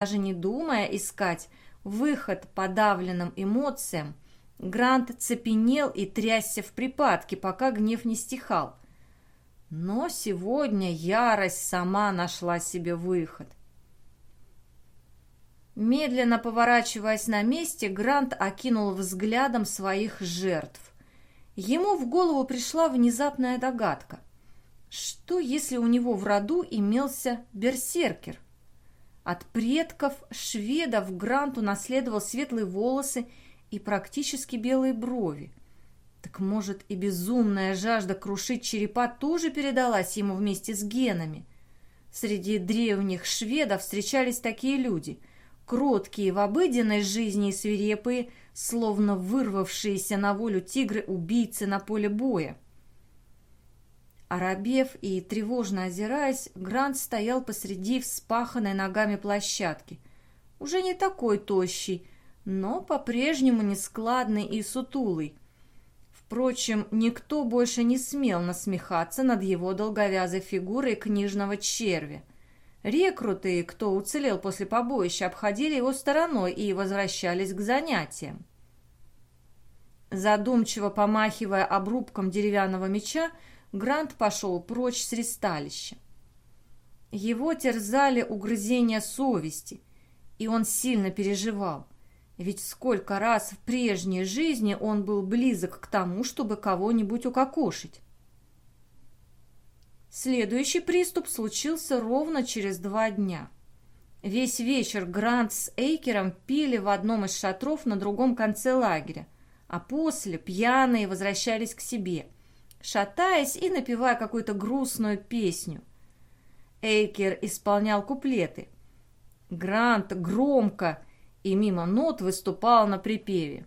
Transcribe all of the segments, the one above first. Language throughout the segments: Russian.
Даже не думая искать выход подавленным эмоциям, Грант цепенел и трясся в припадке, пока гнев не стихал. Но сегодня ярость сама нашла себе выход. Медленно поворачиваясь на месте, Грант окинул взглядом своих жертв. Ему в голову пришла внезапная догадка. Что, если у него в роду имелся берсеркер? От предков шведов Грант унаследовал светлые волосы и практически белые брови. Так может и безумная жажда крушить черепа тоже передалась ему вместе с генами? Среди древних шведов встречались такие люди, кроткие в обыденной жизни и свирепые, словно вырвавшиеся на волю тигры-убийцы на поле боя. Оробев и тревожно озираясь, Грант стоял посреди вспаханной ногами площадки. Уже не такой тощий, но по-прежнему нескладный и сутулый. Впрочем, никто больше не смел насмехаться над его долговязой фигурой книжного червя. Рекруты, кто уцелел после побоища, обходили его стороной и возвращались к занятиям. Задумчиво помахивая обрубком деревянного меча, Грант пошел прочь с ристалища. Его терзали угрызения совести, и он сильно переживал – ведь сколько раз в прежней жизни он был близок к тому, чтобы кого-нибудь укокошить. Следующий приступ случился ровно через два дня. Весь вечер Грант с Эйкером пили в одном из шатров на другом конце лагеря, а после пьяные возвращались к себе, шатаясь и напевая какую-то грустную песню. Эйкер исполнял куплеты. Грант громко и мимо нот выступал на припеве.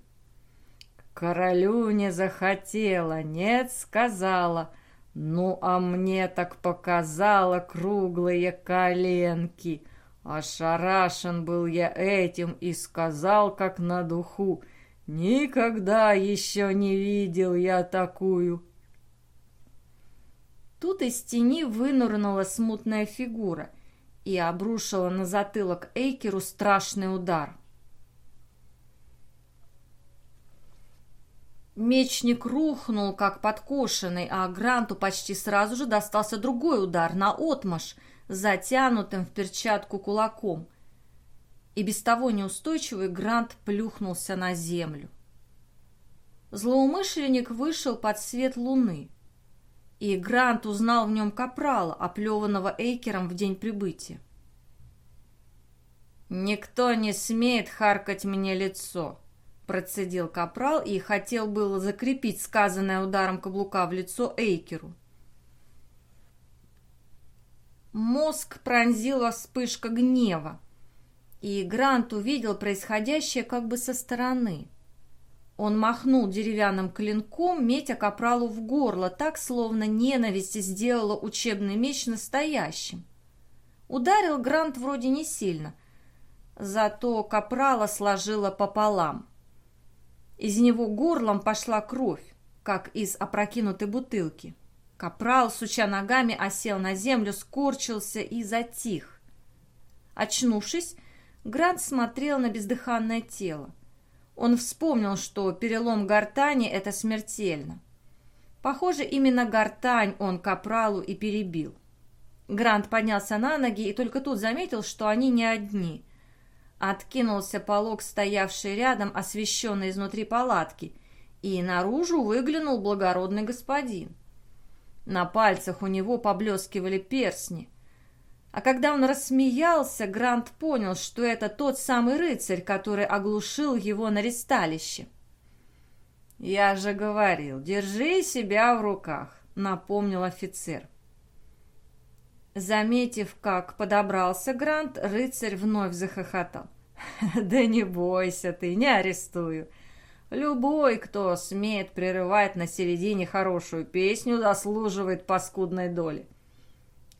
«Королю не захотела, нет, сказала, ну, а мне так показала круглые коленки. Ошарашен был я этим и сказал, как на духу, никогда еще не видел я такую». Тут из тени вынырнула смутная фигура и обрушила на затылок Эйкеру страшный удар. Мечник рухнул, как подкошенный, а Гранту почти сразу же достался другой удар на отмаш, затянутым в перчатку кулаком. И без того неустойчивый Грант плюхнулся на землю. Злоумышленник вышел под свет луны, и Грант узнал в нем капрала, оплеванного Эйкером в день прибытия. «Никто не смеет харкать мне лицо», Процедил капрал и хотел было закрепить сказанное ударом каблука в лицо Эйкеру. Мозг пронзила вспышка гнева, и Грант увидел происходящее как бы со стороны. Он махнул деревянным клинком, метя капралу в горло, так, словно ненависть сделала учебный меч настоящим. Ударил Грант вроде не сильно, зато капрала сложила пополам. Из него горлом пошла кровь, как из опрокинутой бутылки. Капрал, суча ногами, осел на землю, скорчился и затих. Очнувшись, Грант смотрел на бездыханное тело. Он вспомнил, что перелом гортани – это смертельно. Похоже, именно гортань он капралу и перебил. Грант поднялся на ноги и только тут заметил, что они не одни – Откинулся полог, стоявший рядом, освещенный изнутри палатки, и наружу выглянул благородный господин. На пальцах у него поблескивали персни. А когда он рассмеялся, Грант понял, что это тот самый рыцарь, который оглушил его на ресталище. «Я же говорил, держи себя в руках», — напомнил офицер. Заметив, как подобрался Грант, рыцарь вновь захохотал. «Да не бойся ты, не арестую. Любой, кто смеет прерывать на середине хорошую песню, заслуживает паскудной доли.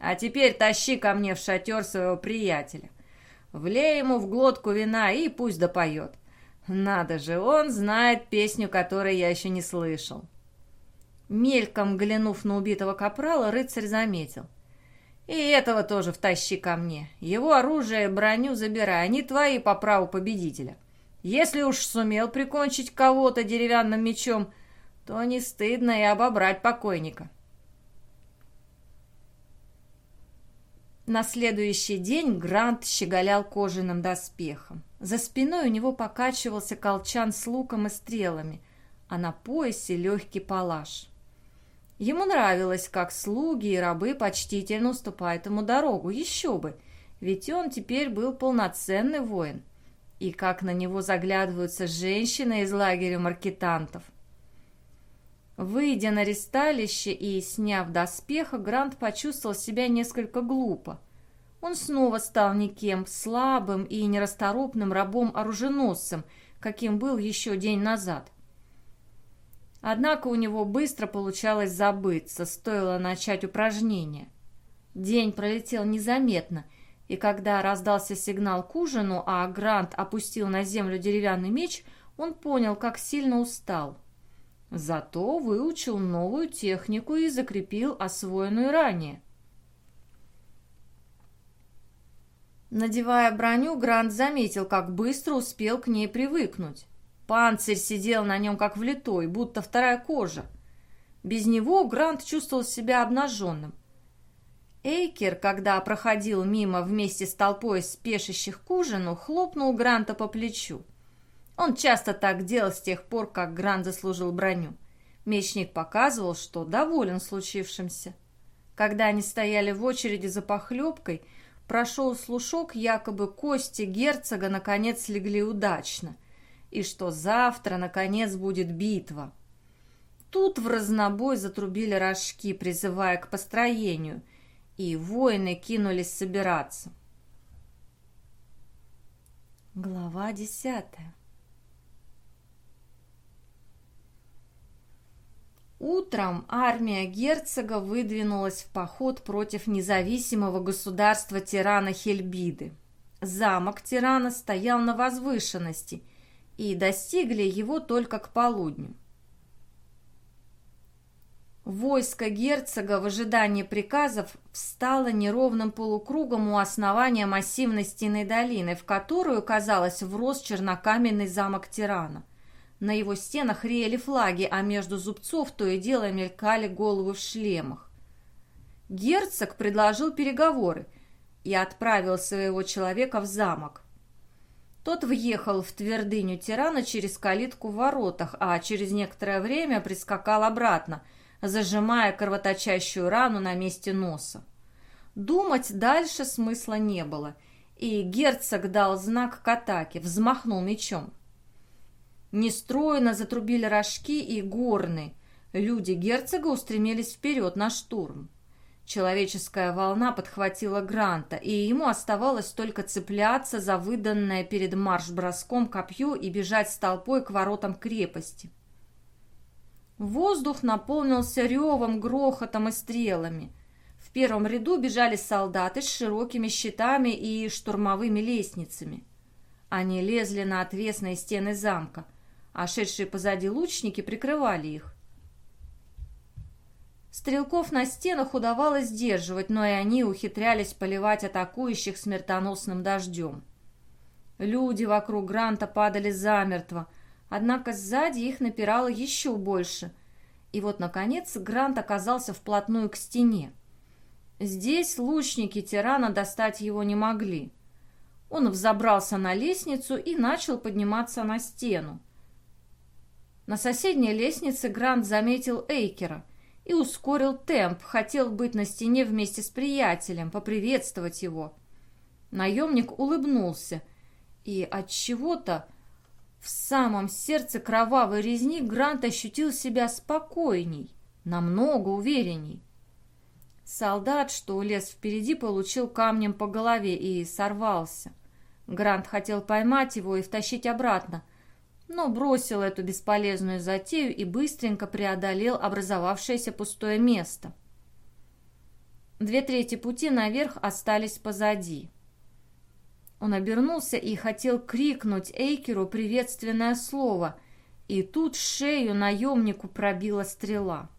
А теперь тащи ко мне в шатер своего приятеля. Влей ему в глотку вина и пусть допоет. Надо же, он знает песню, которой я еще не слышал». Мельком глянув на убитого капрала, рыцарь заметил – И этого тоже втащи ко мне. Его оружие и броню забирай, они твои по праву победителя. Если уж сумел прикончить кого-то деревянным мечом, то не стыдно и обобрать покойника. На следующий день Грант щеголял кожаным доспехом. За спиной у него покачивался колчан с луком и стрелами, а на поясе легкий палаш. Ему нравилось, как слуги и рабы почтительно уступают ему дорогу, еще бы, ведь он теперь был полноценный воин. И как на него заглядываются женщины из лагеря маркетантов – Выйдя на ристалище и сняв доспеха, Грант почувствовал себя несколько глупо. Он снова стал никем, слабым и нерасторопным рабом-оруженосцем, каким был еще день назад. Однако у него быстро получалось забыться, стоило начать упражнение. День пролетел незаметно, и когда раздался сигнал к ужину, а Грант опустил на землю деревянный меч, он понял, как сильно устал. Зато выучил новую технику и закрепил освоенную ранее. Надевая броню, Грант заметил, как быстро успел к ней привыкнуть. Панцирь сидел на нем как влитой, будто вторая кожа. Без него Грант чувствовал себя обнаженным. Эйкер, когда проходил мимо вместе с толпой спешащих к ужину, хлопнул Гранта по плечу. Он часто так делал с тех пор, как Грант заслужил броню. Мечник показывал, что доволен случившимся. Когда они стояли в очереди за похлебкой, прошел слушок, якобы кости герцога наконец легли удачно, и что завтра, наконец, будет битва. Тут в разнобой затрубили рожки, призывая к построению, и воины кинулись собираться. Глава десятая Утром армия герцога выдвинулась в поход против независимого государства тирана Хельбиды. Замок тирана стоял на возвышенности, и достигли его только к полудню. Войско герцога в ожидании приказов встало неровным полукругом у основания массивной стены долины, в которую, казалось, врос чернокаменный замок тирана. На его стенах реяли флаги, а между зубцов то и дело мелькали головы в шлемах. Герцог предложил переговоры и отправил своего человека в замок. Тот въехал в твердыню тирана через калитку в воротах, а через некоторое время прискакал обратно, зажимая кровоточащую рану на месте носа. Думать дальше смысла не было, и герцог дал знак к атаке, взмахнул мечом. Нестройно затрубили рожки и горны. Люди герцога устремились вперед на штурм. Человеческая волна подхватила Гранта, и ему оставалось только цепляться за выданное перед марш-броском копье и бежать с толпой к воротам крепости. Воздух наполнился ревом, грохотом и стрелами. В первом ряду бежали солдаты с широкими щитами и штурмовыми лестницами. Они лезли на отвесные стены замка – а шедшие позади лучники прикрывали их. Стрелков на стенах удавалось сдерживать, но и они ухитрялись поливать атакующих смертоносным дождем. Люди вокруг Гранта падали замертво, однако сзади их напирало еще больше. И вот, наконец, Грант оказался вплотную к стене. Здесь лучники тирана достать его не могли. Он взобрался на лестницу и начал подниматься на стену. На соседней лестнице Грант заметил Эйкера и ускорил темп, хотел быть на стене вместе с приятелем, поприветствовать его. Наемник улыбнулся, и от чего-то в самом сердце кровавой резни Грант ощутил себя спокойней, намного уверенней. Солдат, что улез впереди, получил камнем по голове и сорвался. Грант хотел поймать его и втащить обратно, но бросил эту бесполезную затею и быстренько преодолел образовавшееся пустое место. Две трети пути наверх остались позади. Он обернулся и хотел крикнуть Эйкеру приветственное слово, и тут шею наемнику пробила стрела.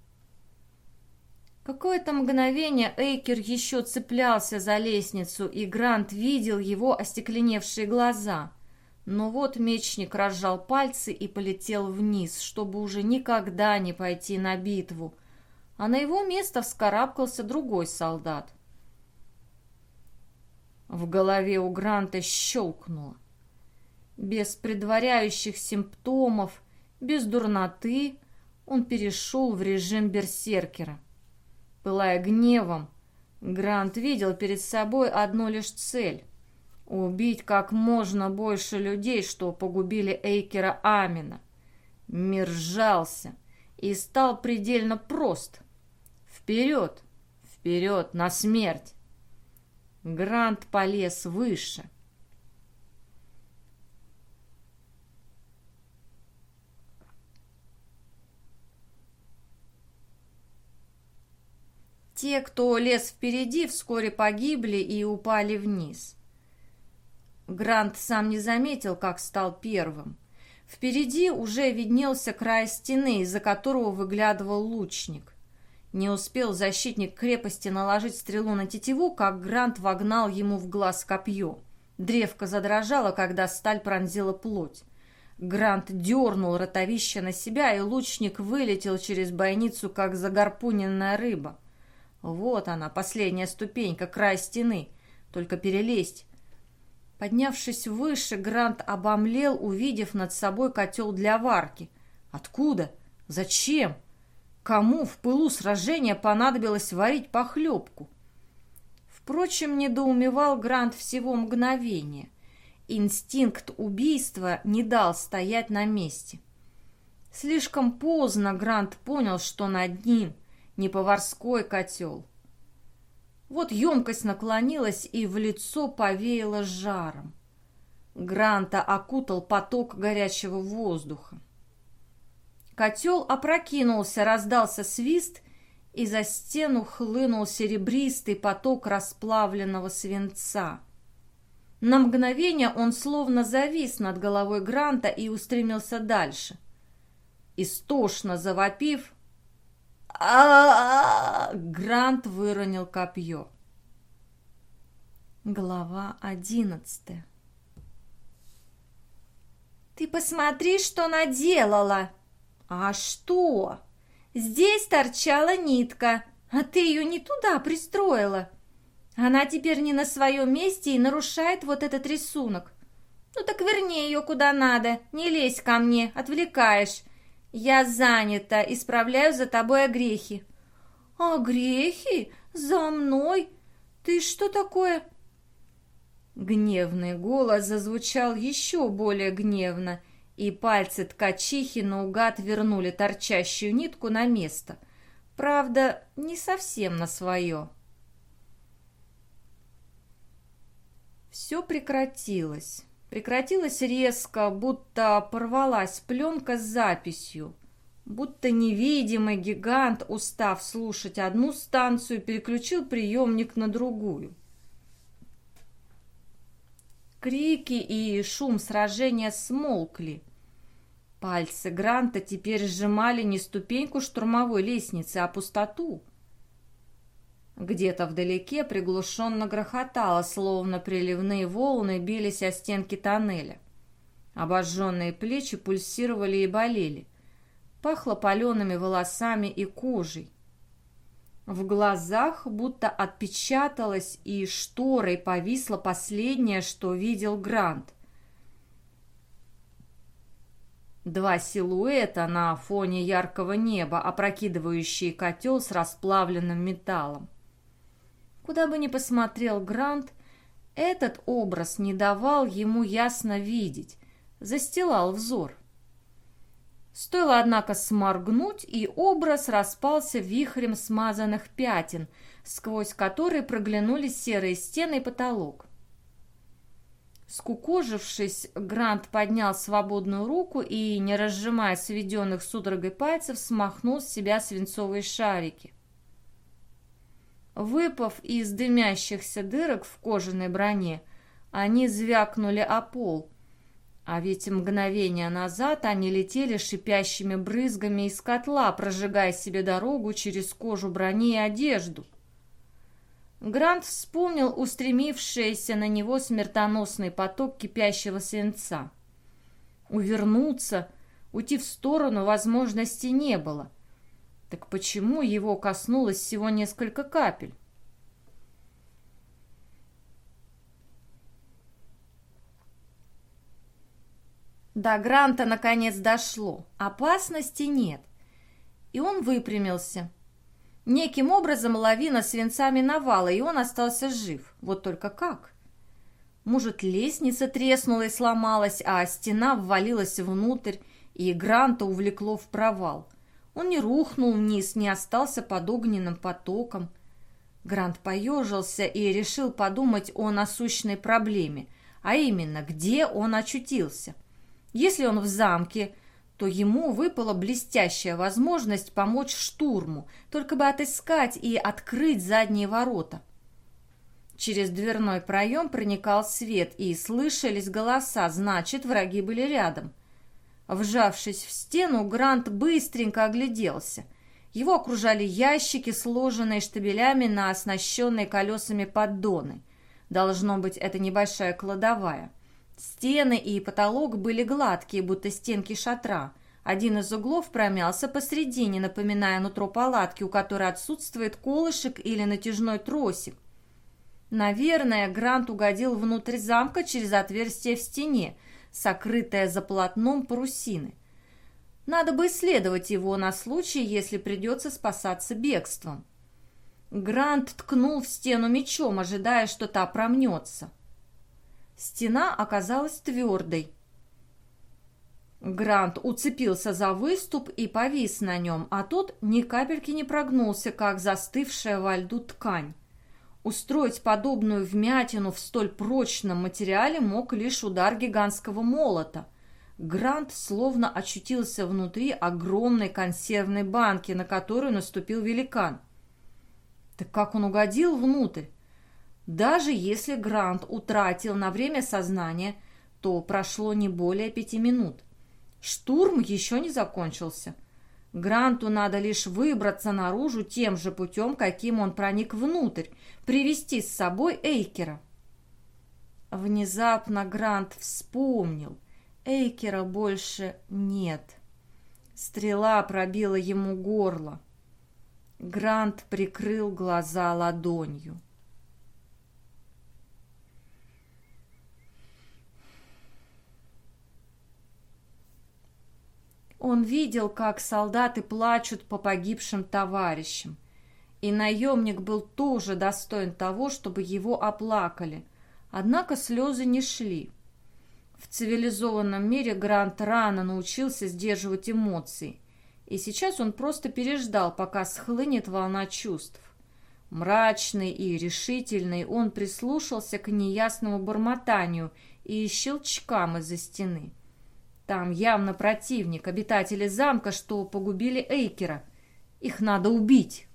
Какое-то мгновение Эйкер еще цеплялся за лестницу, и Грант видел его остекленевшие глаза. Но вот мечник разжал пальцы и полетел вниз, чтобы уже никогда не пойти на битву. А на его место вскарабкался другой солдат. В голове у Гранта щелкнуло. Без предваряющих симптомов, без дурноты он перешел в режим берсеркера. Пылая гневом, Грант видел перед собой одну лишь цель — убить как можно больше людей, что погубили Эйкера Амина. Мир сжался и стал предельно прост. Вперед, вперед, на смерть! Грант полез выше. Те, кто лез впереди, вскоре погибли и упали вниз. Грант сам не заметил, как стал первым. Впереди уже виднелся край стены, из-за которого выглядывал лучник. Не успел защитник крепости наложить стрелу на тетиву, как Грант вогнал ему в глаз копье. Древко задрожало, когда сталь пронзила плоть. Грант дернул ротовище на себя, и лучник вылетел через бойницу, как загорпуненная рыба. Вот она, последняя ступенька, край стены. Только перелезть. Поднявшись выше, Грант обомлел, увидев над собой котел для варки. Откуда? Зачем? Кому в пылу сражения понадобилось варить похлебку? Впрочем, недоумевал Грант всего мгновения. Инстинкт убийства не дал стоять на месте. Слишком поздно Грант понял, что над ним не поварской котел. Вот емкость наклонилась и в лицо повеяло жаром. Гранта окутал поток горячего воздуха. Котел опрокинулся, раздался свист, и за стену хлынул серебристый поток расплавленного свинца. На мгновение он словно завис над головой Гранта и устремился дальше. Истошно завопив, а, Грант выронил копье. Глава одиннадцатая. «Ты посмотри, что наделала!» «А что?» «Здесь торчала нитка, а ты ее не туда пристроила. Она теперь не на своем месте и нарушает вот этот рисунок. Ну так верни ее куда надо, не лезь ко мне, отвлекаешь. Я занята, исправляю за тобой огрехи». «Огрехи? За мной? Ты что такое?» Гневный голос зазвучал еще более гневно, и пальцы ткачихи наугад вернули торчащую нитку на место. Правда, не совсем на свое. Все прекратилось. Прекратилась резко, будто порвалась пленка с записью. Будто невидимый гигант, устав слушать одну станцию, переключил приемник на другую. Крики и шум сражения смолкли. Пальцы Гранта теперь сжимали не ступеньку штурмовой лестницы, а пустоту. Где-то вдалеке приглушенно грохотало, словно приливные волны бились о стенки тоннеля. Обожженные плечи пульсировали и болели. Пахло палеными волосами и кожей. В глазах будто отпечаталось и шторой повисло последнее, что видел Грант. Два силуэта на фоне яркого неба, опрокидывающие котел с расплавленным металлом. Куда бы ни посмотрел Грант, этот образ не давал ему ясно видеть, застилал взор. Стоило, однако, сморгнуть, и образ распался вихрем смазанных пятен, сквозь которые проглянули серые стены и потолок. Скукожившись, Грант поднял свободную руку и, не разжимая сведенных судорогой пальцев, смахнул с себя свинцовые шарики. Выпав из дымящихся дырок в кожаной броне, они звякнули о пол, А ведь мгновение назад они летели шипящими брызгами из котла, прожигая себе дорогу через кожу брони и одежду. Грант вспомнил устремившийся на него смертоносный поток кипящего свинца. Увернуться, уйти в сторону возможности не было. Так почему его коснулось всего несколько капель? До Гранта наконец дошло. Опасности нет. И он выпрямился. Неким образом лавина свинца миновала, и он остался жив. Вот только как? Может, лестница треснула и сломалась, а стена ввалилась внутрь, и Гранта увлекло в провал. Он не рухнул вниз, не остался под огненным потоком. Грант поежился и решил подумать о насущной проблеме, а именно, где он очутился. Если он в замке, то ему выпала блестящая возможность помочь штурму, только бы отыскать и открыть задние ворота. Через дверной проем проникал свет, и слышались голоса, значит, враги были рядом. Вжавшись в стену, Грант быстренько огляделся. Его окружали ящики, сложенные штабелями на оснащенные колесами поддоны. Должно быть, это небольшая кладовая. Стены и потолок были гладкие, будто стенки шатра. Один из углов промялся посредине, напоминая нутро палатки, у которой отсутствует колышек или натяжной тросик. Наверное, Грант угодил внутрь замка через отверстие в стене, сокрытое за полотном парусины. Надо бы исследовать его на случай, если придется спасаться бегством. Грант ткнул в стену мечом, ожидая, что та промнется. Стена оказалась твердой. Грант уцепился за выступ и повис на нем, а тот ни капельки не прогнулся, как застывшая во льду ткань. Устроить подобную вмятину в столь прочном материале мог лишь удар гигантского молота. Грант словно очутился внутри огромной консервной банки, на которую наступил великан. Так как он угодил внутрь? Даже если Грант утратил на время сознание, то прошло не более пяти минут. Штурм еще не закончился. Гранту надо лишь выбраться наружу тем же путем, каким он проник внутрь, привести с собой Эйкера. Внезапно Грант вспомнил. Эйкера больше нет. Стрела пробила ему горло. Грант прикрыл глаза ладонью. Он видел, как солдаты плачут по погибшим товарищам. И наемник был тоже достоин того, чтобы его оплакали. Однако слезы не шли. В цивилизованном мире Грант рано научился сдерживать эмоции. И сейчас он просто переждал, пока схлынет волна чувств. Мрачный и решительный, он прислушался к неясному бормотанию и щелчкам из-за стены. Там явно противник, обитатели замка, что погубили Эйкера. Их надо убить.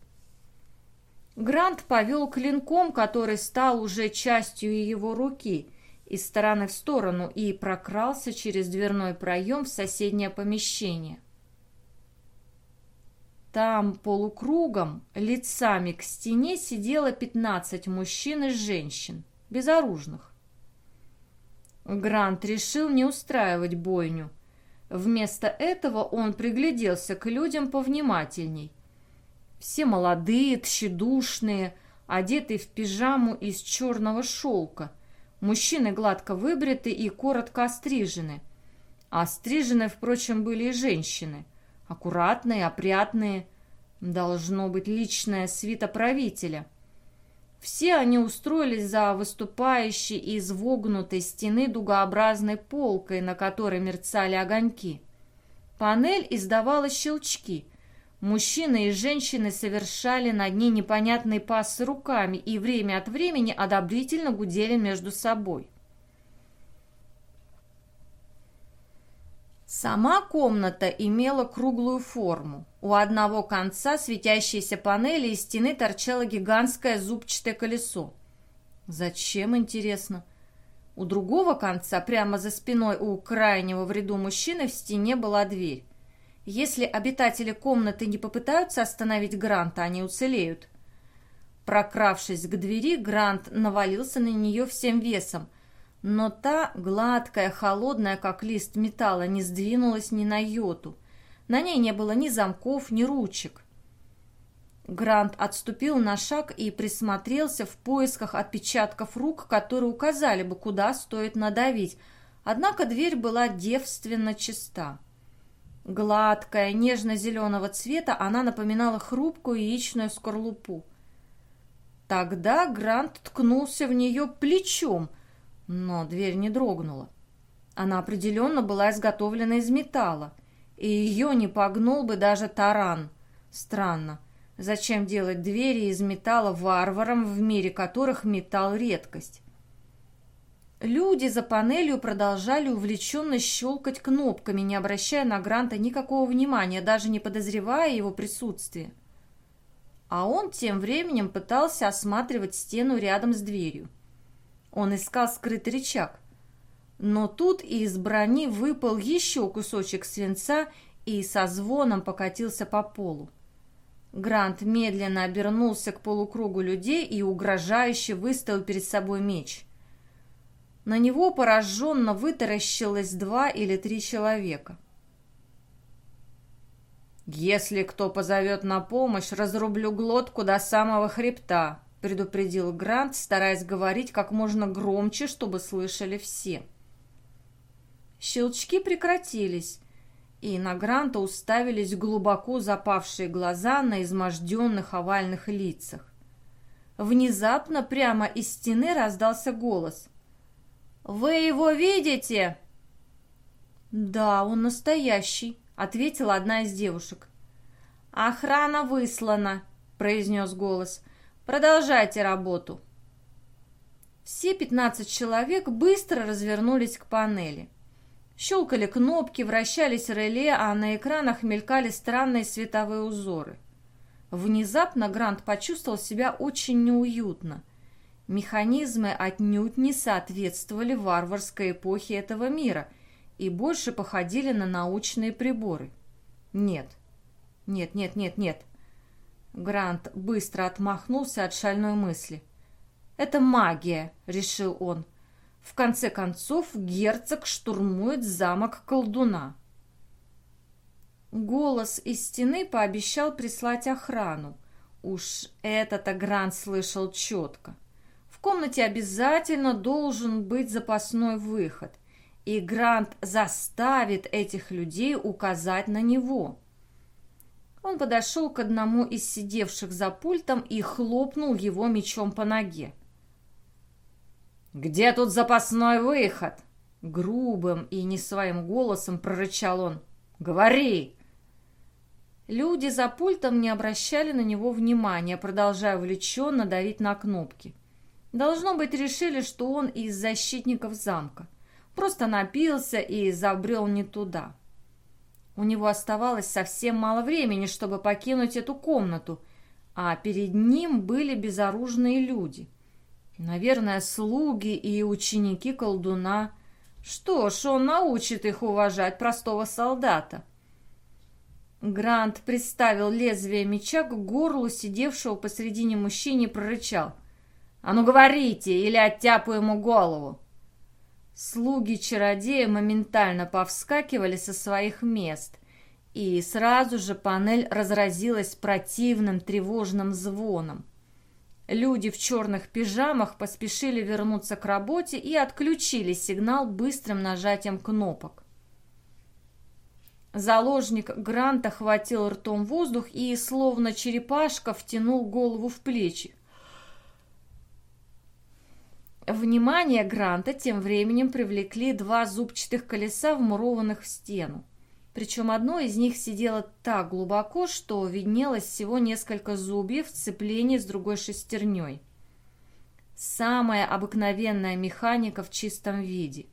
Грант повел клинком, который стал уже частью его руки, из стороны в сторону и прокрался через дверной проем в соседнее помещение. Там полукругом, лицами к стене, сидело пятнадцать мужчин и женщин, безоружных. Грант решил не устраивать бойню. Вместо этого он пригляделся к людям повнимательней. Все молодые, тщедушные, одетые в пижаму из черного шелка. Мужчины гладко выбриты и коротко острижены. А острижены, впрочем, были и женщины. Аккуратные, опрятные. Должно быть личная свита правителя – все они устроились за выступающей из вогнутой стены дугообразной полкой, на которой мерцали огоньки. Панель издавала щелчки. Мужчины и женщины совершали над ней непонятные пассы руками и время от времени одобрительно гудели между собой. Сама комната имела круглую форму. У одного конца светящейся панели из стены торчало гигантское зубчатое колесо. Зачем, интересно? У другого конца, прямо за спиной у крайнего в ряду мужчины, в стене была дверь. Если обитатели комнаты не попытаются остановить Гранта, они уцелеют. Прокравшись к двери, Грант навалился на нее всем весом, но та, гладкая, холодная, как лист металла, не сдвинулась ни на йоту. На ней не было ни замков, ни ручек. Грант отступил на шаг и присмотрелся в поисках отпечатков рук, которые указали бы, куда стоит надавить, однако дверь была девственно чиста. Гладкая, нежно-зеленого цвета, она напоминала хрупкую яичную скорлупу. Тогда Грант ткнулся в нее плечом, но дверь не дрогнула. Она определенно была изготовлена из металла, и ее не погнул бы даже таран. Странно. Зачем делать двери из металла варварам, в мире которых металл – редкость? Люди за панелью продолжали увлеченно щелкать кнопками, не обращая на Гранта никакого внимания, даже не подозревая его присутствия. А он тем временем пытался осматривать стену рядом с дверью. Он искал скрытый рычаг. Но тут из брони выпал еще кусочек свинца и со звоном покатился по полу. Грант медленно обернулся к полукругу людей и угрожающе выставил перед собой меч. На него пораженно вытаращилось два или три человека. «Если кто позовет на помощь, разрублю глотку до самого хребта», предупредил Грант, стараясь говорить как можно громче, чтобы слышали все. Щелчки прекратились, и на Гранта уставились глубоко запавшие глаза на изможденных овальных лицах. Внезапно прямо из стены раздался голос. «Вы его видите?» «Да, он настоящий», — ответила одна из девушек. «Охрана выслана», — произнес голос. «Продолжайте работу». Все пятнадцать человек быстро развернулись к панели. Щелкали кнопки, вращались реле, а на экранах мелькали странные световые узоры. Внезапно Грант почувствовал себя очень неуютно. Механизмы отнюдь не соответствовали варварской эпохе этого мира и больше походили на научные приборы. Нет, нет, нет, нет, нет. Грант быстро отмахнулся от шальной мысли. «Это магия», — решил он. В конце концов, герцог штурмует замок колдуна. Голос из стены пообещал прислать охрану. Уж это-то Грант слышал четко. В комнате обязательно должен быть запасной выход, и Грант заставит этих людей указать на него. Он подошел к одному из сидевших за пультом и хлопнул его мечом по ноге. «Где тут запасной выход?» Грубым и не своим голосом прорычал он. «Говори!» Люди за пультом не обращали на него внимания, продолжая увлеченно давить на кнопки. Должно быть, решили, что он из защитников замка. Просто напился и забрел не туда. У него оставалось совсем мало времени, чтобы покинуть эту комнату, а перед ним были безоружные люди – Наверное, слуги и ученики колдуна. Что ж, он научит их уважать простого солдата. Грант приставил лезвие меча к горлу сидевшего посредине мужчине и прорычал. «А ну говорите, или оттяпу ему голову!» Слуги-чародея моментально повскакивали со своих мест, и сразу же панель разразилась противным тревожным звоном. Люди в черных пижамах поспешили вернуться к работе и отключили сигнал быстрым нажатием кнопок. Заложник Гранта хватил ртом воздух и, словно черепашка, втянул голову в плечи. Внимание Гранта тем временем привлекли два зубчатых колеса, вмурованных в стену. Причем одно из них сидело так глубоко, что виднелось всего несколько зубьев в цеплении с другой шестерней. Самая обыкновенная механика в чистом виде.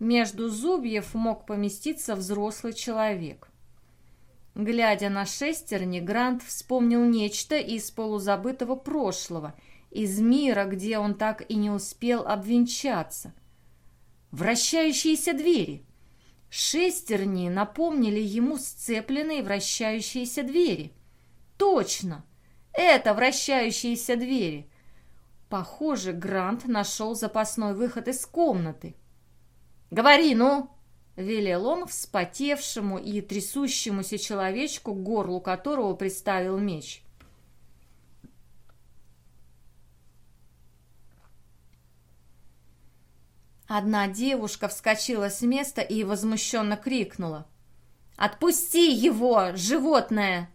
Между зубьев мог поместиться взрослый человек. Глядя на шестерни, Грант вспомнил нечто из полузабытого прошлого, из мира, где он так и не успел обвенчаться. вращающиеся двери. Шестерни напомнили ему сцепленные вращающиеся двери. Точно! Это вращающиеся двери. Похоже, Грант нашел запасной выход из комнаты. «Говори, ну!» — велел он вспотевшему и трясущемуся человечку, горлу которого приставил меч. Одна девушка вскочила с места и возмущенно крикнула. «Отпусти его, животное!»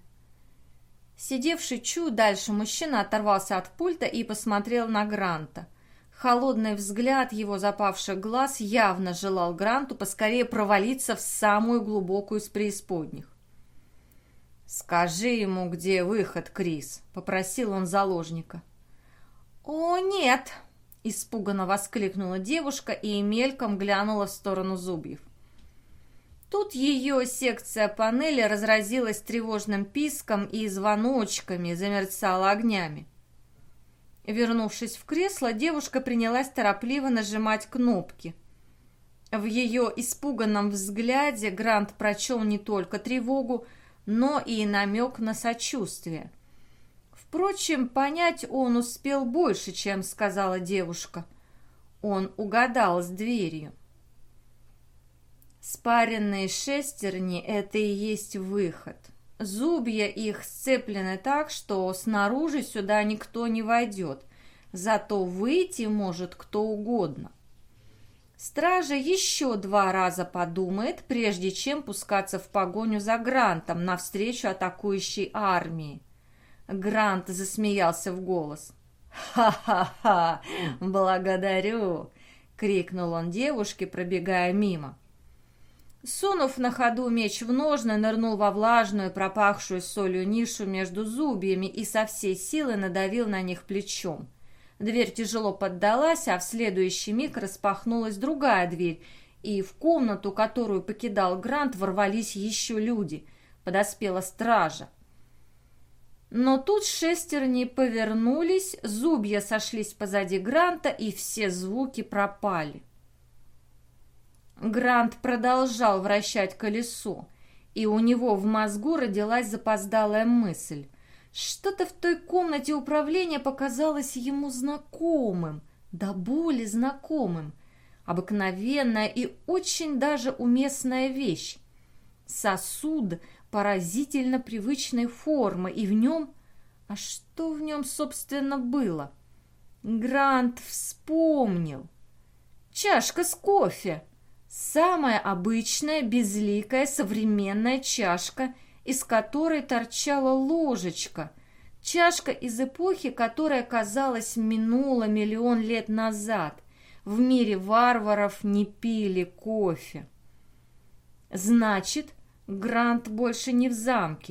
Сидевший чуть дальше мужчина оторвался от пульта и посмотрел на Гранта. Холодный взгляд его запавших глаз явно желал Гранту поскорее провалиться в самую глубокую из преисподних. «Скажи ему, где выход, Крис», — попросил он заложника. «О, нет!» Испуганно воскликнула девушка и мельком глянула в сторону зубьев. Тут ее секция панели разразилась тревожным писком и звоночками, замерцала огнями. Вернувшись в кресло, девушка принялась торопливо нажимать кнопки. В ее испуганном взгляде Грант прочел не только тревогу, но и намек на сочувствие. Впрочем, понять он успел больше, чем сказала девушка. Он угадал с дверью. Спаренные шестерни – это и есть выход. Зубья их сцеплены так, что снаружи сюда никто не войдет, зато выйти может кто угодно. Стража еще два раза подумает, прежде чем пускаться в погоню за Грантом навстречу атакующей армии. Грант засмеялся в голос. «Ха-ха-ха! Благодарю!» — крикнул он девушке, пробегая мимо. Сунув на ходу меч в ножны, нырнул во влажную, пропахшую солью нишу между зубьями и со всей силы надавил на них плечом. Дверь тяжело поддалась, а в следующий миг распахнулась другая дверь, и в комнату, которую покидал Грант, ворвались еще люди. Подоспела стража. Но тут шестерни повернулись, зубья сошлись позади Гранта, и все звуки пропали. Грант продолжал вращать колесо, и у него в мозгу родилась запоздалая мысль. Что-то в той комнате управления показалось ему знакомым, да более знакомым. Обыкновенная и очень даже уместная вещь. Сосуд — поразительно привычной формы, и в нем... А что в нем, собственно, было? Грант вспомнил. Чашка с кофе. Самая обычная, безликая, современная чашка, из которой торчала ложечка. Чашка из эпохи, которая, казалось, минула миллион лет назад. В мире варваров не пили кофе. Значит, Грант больше не в замке.